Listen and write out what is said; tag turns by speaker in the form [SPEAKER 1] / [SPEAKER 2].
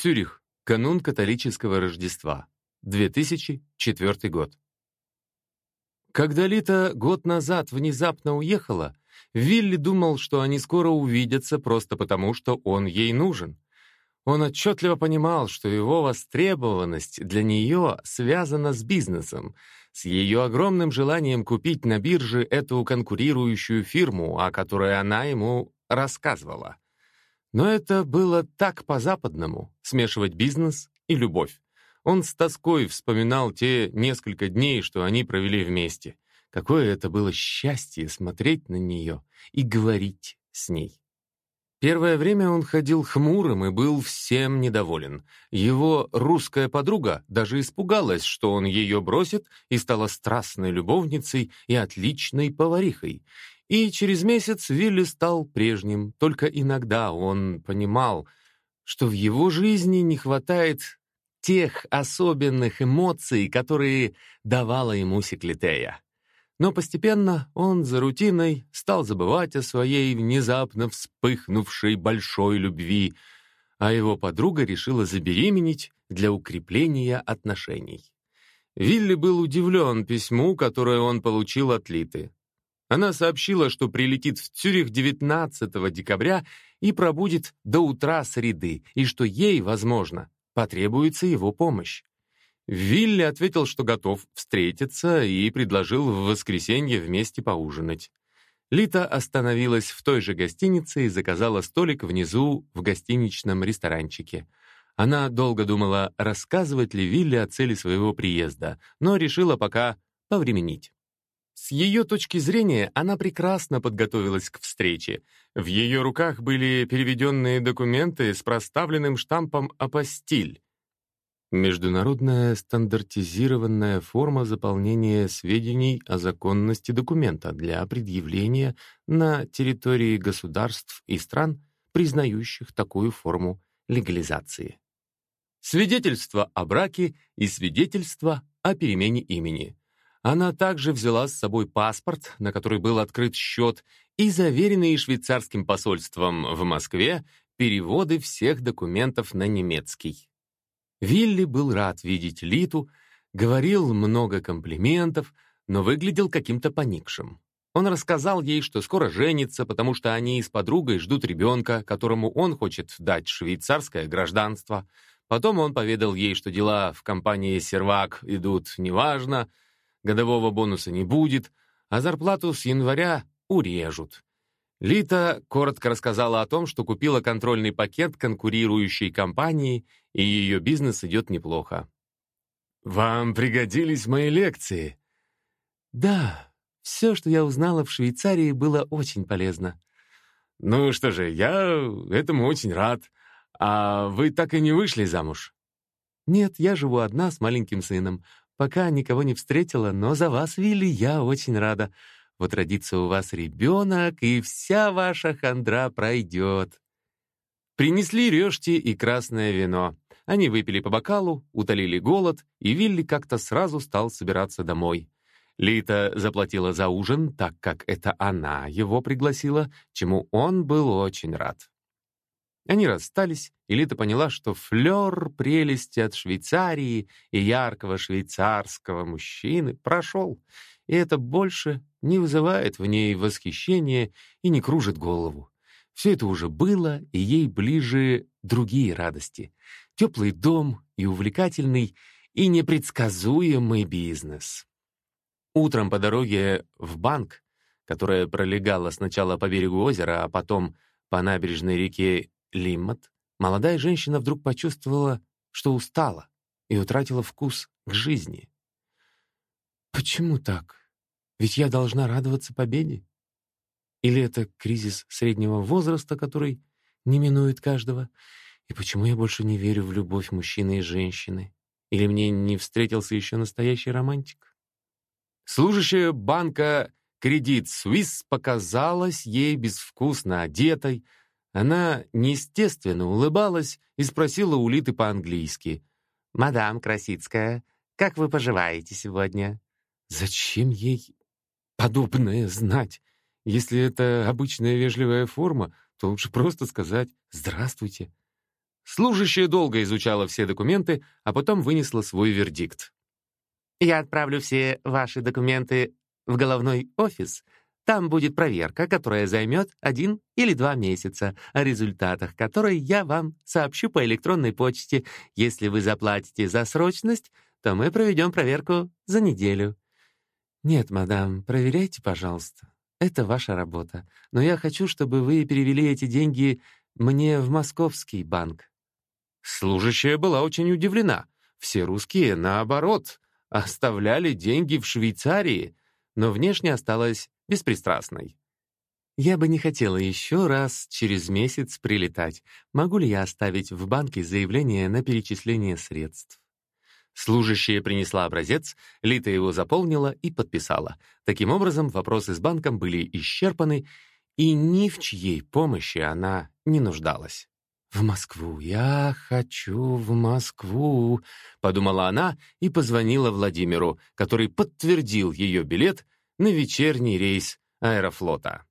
[SPEAKER 1] Цюрих. Канун католического Рождества. 2004 год. Когда Лита год назад внезапно уехала, Вилли думал, что они скоро увидятся просто потому, что он ей нужен. Он отчетливо понимал, что его востребованность для нее связана с бизнесом, с ее огромным желанием купить на бирже эту конкурирующую фирму, о которой она ему рассказывала. Но это было так по-западному — смешивать бизнес и любовь. Он с тоской вспоминал те несколько дней, что они провели вместе. Какое это было счастье смотреть на нее и говорить с ней. Первое время он ходил хмурым и был всем недоволен. Его русская подруга даже испугалась, что он ее бросит, и стала страстной любовницей и отличной поварихой. И через месяц Вилли стал прежним, только иногда он понимал, что в его жизни не хватает тех особенных эмоций, которые давала ему Секлитея. Но постепенно он за рутиной стал забывать о своей внезапно вспыхнувшей большой любви, а его подруга решила забеременеть для укрепления отношений. Вилли был удивлен письму, которое он получил от Литы. Она сообщила, что прилетит в Цюрих 19 декабря и пробудет до утра среды, и что ей, возможно, потребуется его помощь. Вилли ответил, что готов встретиться и предложил в воскресенье вместе поужинать. Лита остановилась в той же гостинице и заказала столик внизу в гостиничном ресторанчике. Она долго думала, рассказывать ли Вилли о цели своего приезда, но решила пока повременить. С ее точки зрения она прекрасно подготовилась к встрече. В ее руках были переведенные документы с проставленным штампом «Апостиль», Международная стандартизированная форма заполнения сведений о законности документа для предъявления на территории государств и стран, признающих такую форму легализации. Свидетельство о браке и свидетельство о перемене имени. Она также взяла с собой паспорт, на который был открыт счет, и заверенные швейцарским посольством в Москве переводы всех документов на немецкий. Вилли был рад видеть Литу, говорил много комплиментов, но выглядел каким-то поникшим. Он рассказал ей, что скоро женится, потому что они с подругой ждут ребенка, которому он хочет дать швейцарское гражданство. Потом он поведал ей, что дела в компании «Сервак» идут неважно, годового бонуса не будет, а зарплату с января урежут. Лита коротко рассказала о том, что купила контрольный пакет конкурирующей компании, и ее бизнес идет неплохо. «Вам пригодились мои лекции?» «Да, все, что я узнала в Швейцарии, было очень полезно». «Ну что же, я этому очень рад. А вы так и не вышли замуж?» «Нет, я живу одна с маленьким сыном. Пока никого не встретила, но за вас, Вилли, я очень рада. Вот родится у вас ребенок, и вся ваша хандра пройдет. Принесли режьте и красное вино. Они выпили по бокалу, утолили голод, и Вилли как-то сразу стал собираться домой. Лита заплатила за ужин, так как это она его пригласила, чему он был очень рад. Они расстались, и Лита поняла, что флёр прелести от Швейцарии и яркого швейцарского мужчины прошел, и это больше не вызывает в ней восхищения и не кружит голову. Все это уже было, и ей ближе другие радости. Теплый дом и увлекательный, и непредсказуемый бизнес. Утром по дороге в банк, которая пролегала сначала по берегу озера, а потом по набережной реке Лиммот, молодая женщина вдруг почувствовала, что устала и утратила вкус к жизни. «Почему так?» Ведь я должна радоваться победе. Или это кризис среднего возраста, который не минует каждого? И почему я больше не верю в любовь мужчины и женщины? Или мне не встретился еще настоящий романтик? Служащая банка «Кредит Суисс» показалась ей безвкусно одетой. Она неестественно улыбалась и спросила у Литы по-английски. «Мадам Красицкая, как вы поживаете сегодня?» Зачем ей подобное знать. Если это обычная вежливая форма, то лучше просто сказать «здравствуйте». Служащая долго изучала все документы, а потом вынесла свой вердикт. «Я отправлю все ваши документы в головной офис. Там будет проверка, которая займет один или два месяца, о результатах которой я вам сообщу по электронной почте. Если вы заплатите за срочность, то мы проведем проверку за неделю». «Нет, мадам, проверяйте, пожалуйста. Это ваша работа. Но я хочу, чтобы вы перевели эти деньги мне в московский банк». Служащая была очень удивлена. Все русские, наоборот, оставляли деньги в Швейцарии, но внешне осталась беспристрастной. «Я бы не хотела еще раз через месяц прилетать. Могу ли я оставить в банке заявление на перечисление средств?» Служащая принесла образец, Лита его заполнила и подписала. Таким образом, вопросы с банком были исчерпаны, и ни в чьей помощи она не нуждалась. «В Москву, я хочу в Москву», — подумала она и позвонила Владимиру, который подтвердил ее билет на вечерний рейс аэрофлота.